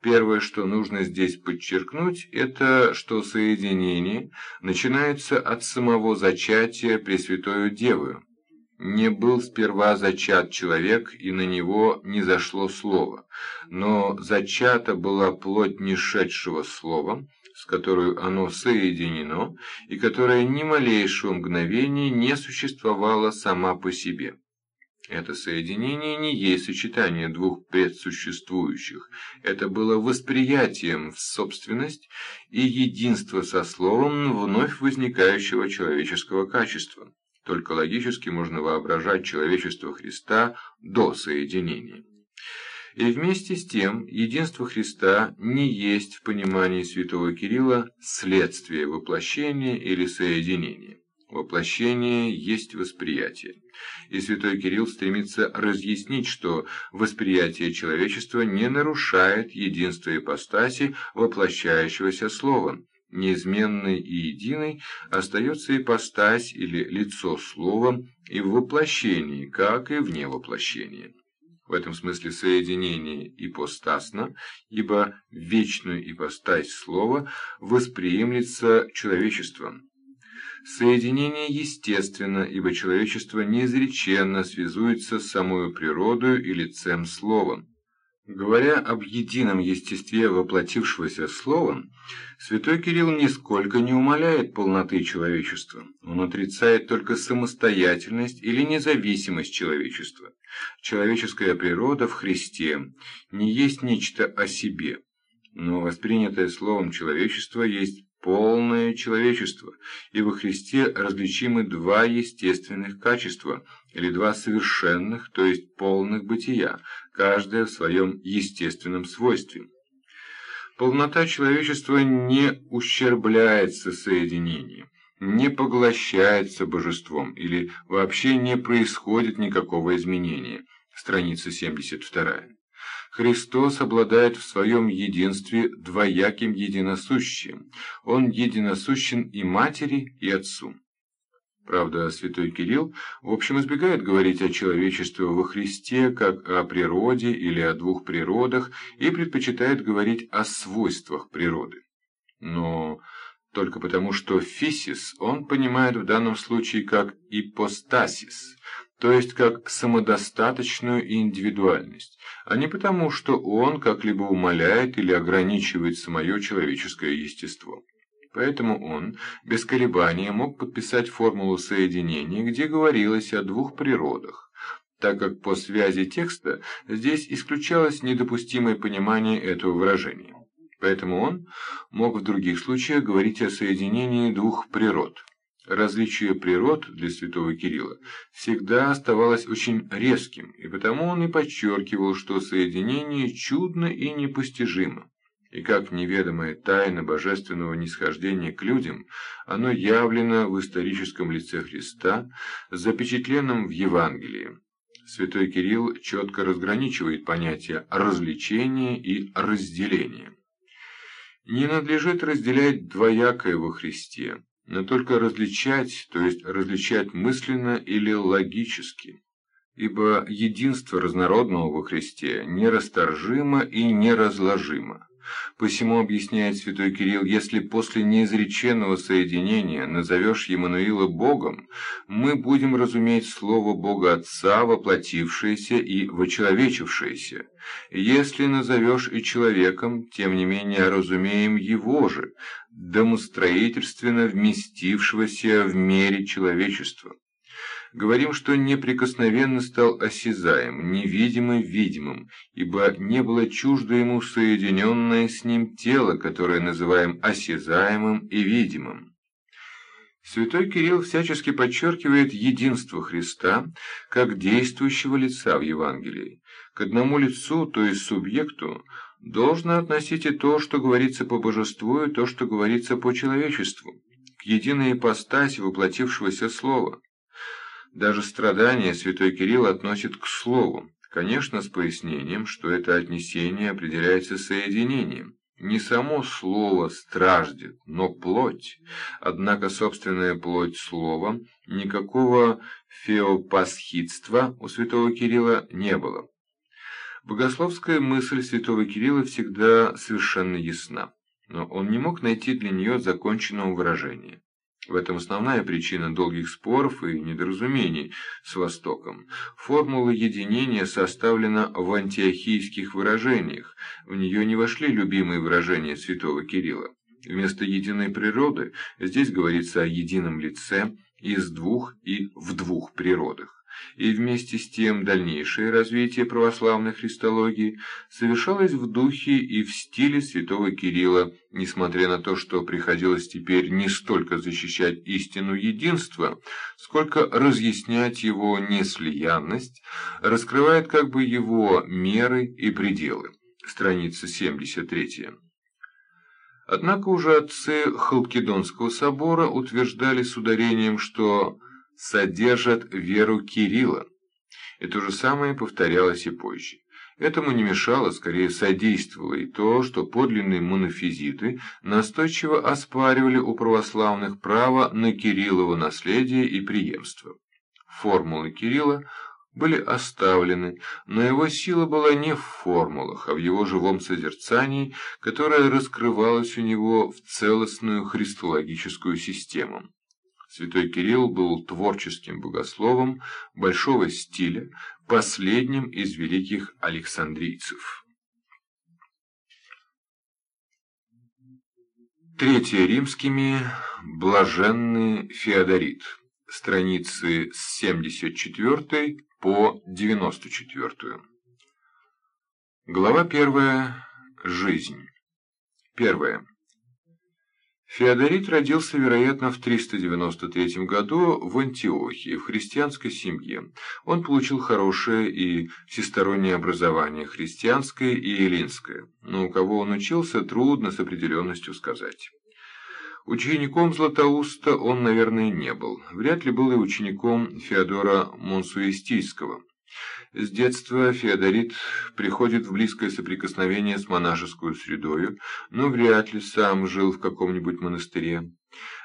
Первое, что нужно здесь подчеркнуть, это что соединение начинается от самого зачатия Пресвятою Девою. Не был сперва зачат человек, и на него не зашло слово, но зачата была плоть нешедшего слова, с которой оно соединено, и которая ни малейшего мгновения не существовала сама по себе. Это соединение не есть сочетание двух предсуществующих. Это было восприятием в собственность и единство со словом вновь возникающего человеческого качества. Только логически можно воображать человечество Христа до соединения. И вместе с тем, единство Христа не есть в понимании святого Кирилла следствие воплощения или соединения. Воплощение есть восприятие. И святой Кирилл стремится разъяснить, что восприятие человечества не нарушает единство ипостаси воплощающегося слова. Неизменной и единой остается ипостась или лицо слова и в воплощении, как и вне воплощения. В этом смысле соединение ипостасно, ибо вечную ипостась слова восприемлется человечеством. Соединение естественно, ибо человечество неизреченно связуется с самой природою и лицем словом. Говоря об едином естестве воплотившегося слова, святой Кирилл нисколько не умаляет полноты человечества. Он отрицает только самостоятельность или независимость человечества. Человеческая природа в Христе не есть нечто о себе, но воспринятое словом человечество есть полное человечество, и во Христе различимы два естественных качества, или два совершенных, то есть полных бытия, каждое в своем естественном свойстве. Полнота человечества не ущербляется соединением, не поглощается божеством или вообще не происходит никакого изменения. Страница 72. Христос обладает в своем единстве двояким единосущим. Он единосущен и матери, и отцу. Правда, святой Кирилл в общем избегает говорить о человечестве во Христе как о природе или о двух природах и предпочитает говорить о свойствах природы. Но только потому, что фисис он понимает в данном случае как ипостасис, то есть как самодостаточную индивидуальность, а не потому, что он как-либо умаляет или ограничивает самое человеческое естество. Поэтому он без колебания мог подписать формулу соединения, где говорилось о двух природах, так как по связи текста здесь исключалось недопустимое понимание этого выражения. Поэтому он мог в других случаях говорить о соединении двух природ. Различие природ для святого Кирилла всегда оставалось очень резким, и потому он и подчеркивал, что соединение чудно и непостижимо, и как неведомая тайна божественного нисхождения к людям, оно явлено в историческом лице Христа, запечатленном в Евангелии. Святой Кирилл четко разграничивает понятия развлечения и разделения. Не надлежит разделять двоякое во Христе, но только различать, то есть различать мысленно или логически. Ибо единство разнородного во Христе нерасторжимо и неразложимо. Посему, объясняет святой Кирилл, если после неизреченного соединения назовешь Емануила Богом, мы будем разуметь слово Бога Отца, воплотившееся и вочеловечившееся. Если назовешь и человеком, тем не менее разумеем Его же, домостроительственно вместившегося в мере человечества. Говорим, что неприкосновенно стал осязаем, невидимым видимым, ибо не было чуждо ему соединенное с ним тело, которое называем осязаемым и видимым. Святой Кирилл всячески подчеркивает единство Христа как действующего лица в Евангелии. К одному лицу, то есть субъекту, должно относить и то, что говорится по божеству, и то, что говорится по человечеству, к единой ипостаси воплотившегося слова. Даже страдания святой Кирилл относит к слову, конечно, с пояснением, что это отнесение определяется соединением. Не само слово страждет, но плоть. Однако собственная плоть слова никакого феопасхидства у святого Кирилла не было. Богословская мысль святого Кирилла всегда совершенно ясна, но он не мог найти для нее законченного выражения. В этом основная причина долгих споров и недоразумений с Востоком. Формула единения составлена в антиохийских выражениях, в нее не вошли любимые выражения святого Кирилла. Вместо единой природы здесь говорится о едином лице из двух и в двух природах и вместе с тем дальнейшее развитие православной христологии совершалось в духе и в стиле святого Кирилла, несмотря на то, что приходилось теперь не столько защищать истину единства, сколько разъяснять его неслиянность, раскрывает как бы его меры и пределы. Страница 73. Однако уже отцы Халкидонского собора утверждали с ударением, что содержат веру Кирилла. И то же самое повторялось и позже. Этому не мешало, скорее содействовало и то, что подлинные монофизиты настойчиво оспаривали у православных право на Кириллово наследие и преемство. Формулы Кирилла были оставлены, но его сила была не в формулах, а в его живом созерцании, которое раскрывалось у него в целостную христологическую систему. Святой Кирилл был творческим богословом большого стиля, последним из великих александрийцев. Третье римскими «Блаженный Феодорит» страницы с 74 по 94. Глава первая. Жизнь. 1. Феодорит родился, вероятно, в 393 году в Антиохии, в христианской семье. Он получил хорошее и всестороннее образование, христианское и эллинское, но у кого он учился, трудно с определенностью сказать. Учеником Златоуста он, наверное, не был. Вряд ли был и учеником Феодора Монсуистийского. С детства Феодорит приходит в близкое соприкосновение с монашескую средою, но вряд ли сам жил в каком-нибудь монастыре.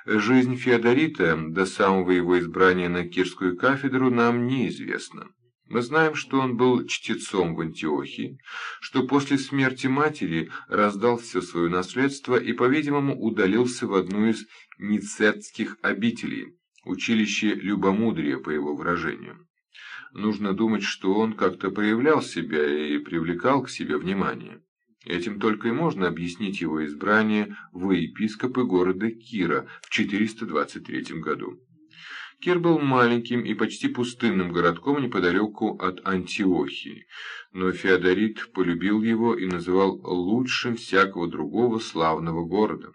Жизнь Феодорита до самого его избрания на Кирскую кафедру нам неизвестна. Мы знаем, что он был чтецом в Антиохии, что после смерти матери раздал все свое наследство и, по-видимому, удалился в одну из ницетских обителей, училище любомудрия, по его выражению нужно думать, что он как-то проявлял себя и привлекал к себе внимание. Этим только и можно объяснить его избрание в епископы города Кира в 423 году. Кир был маленьким и почти пустынным городком неподалеку от Антиохии, но Феодорит полюбил его и называл лучшим всякого другого славного города.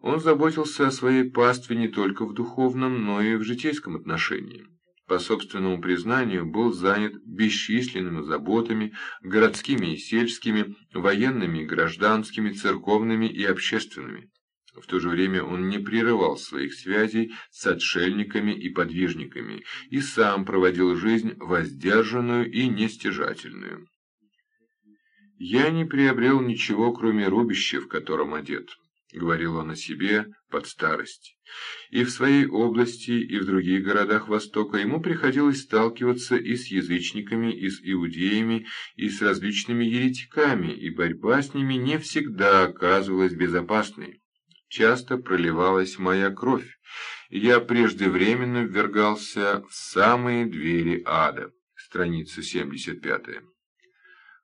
Он заботился о своей пастве не только в духовном, но и в житейском отношении по собственному признанию, был занят бесчисленными заботами, городскими и сельскими, военными и гражданскими, церковными и общественными. В то же время он не прерывал своих связей с отшельниками и подвижниками и сам проводил жизнь воздержанную и нестяжательную. «Я не приобрел ничего, кроме рубища, в котором одет». — говорил он о себе под старость. И в своей области, и в других городах Востока ему приходилось сталкиваться и с язычниками, и с иудеями, и с различными еретиками, и борьба с ними не всегда оказывалась безопасной. Часто проливалась моя кровь, и я преждевременно ввергался в самые двери ада. Страница 75.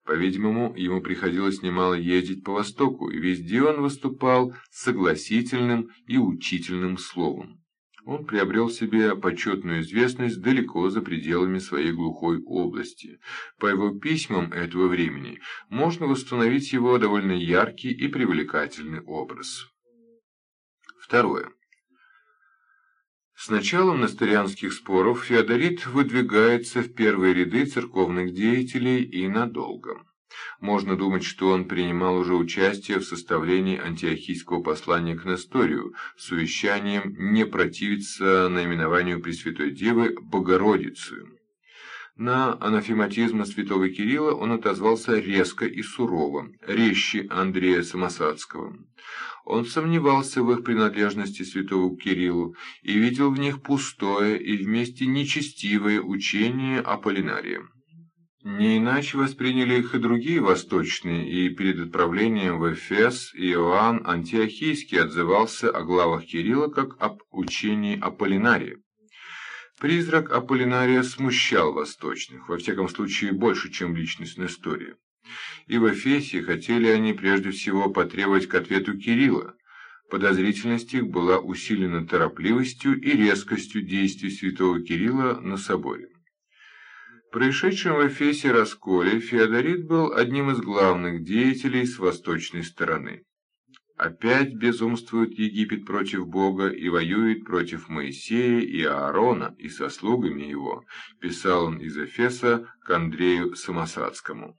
По-видимому, ему приходилось немало ездить по Востоку, и везде он выступал согласительным и учительным словом. Он приобрел себе почетную известность далеко за пределами своей глухой области. По его письмам этого времени можно восстановить его довольно яркий и привлекательный образ. Второе. С началом настырянских споров Феодорит выдвигается в первые ряды церковных деятелей и надолго. Можно думать, что он принимал уже участие в составлении антиохийского послания к Несторию с увещанием не противиться наименованию Пресвятой Девы Богородицы. На анафематизм святого Кирилла он отозвался резко и сурово, резче Андрея Самосадского. Он сомневался в их принадлежности святого Кириллу и видел в них пустое и вместе нечестивое учение Аполлинария. Не иначе восприняли их и другие восточные, и перед отправлением в Эфес Иоанн Антиохийский отзывался о главах Кирилла как об учении Аполлинария. Призрак Аполлинария смущал восточных, во всяком случае больше, чем личность Нестория. И в Эфесе хотели они прежде всего потребовать к ответу Кирилла. Подозрительность их была усилена торопливостью и резкостью действий святого Кирилла на соборе. Происшедшем в Эфесе расколе Феодорит был одним из главных деятелей с восточной стороны. Опять безумствует Египет против Бога и воюет против Моисея и Аарона и со слугами его, писал он из Эфеса к Андрею Самосадскому.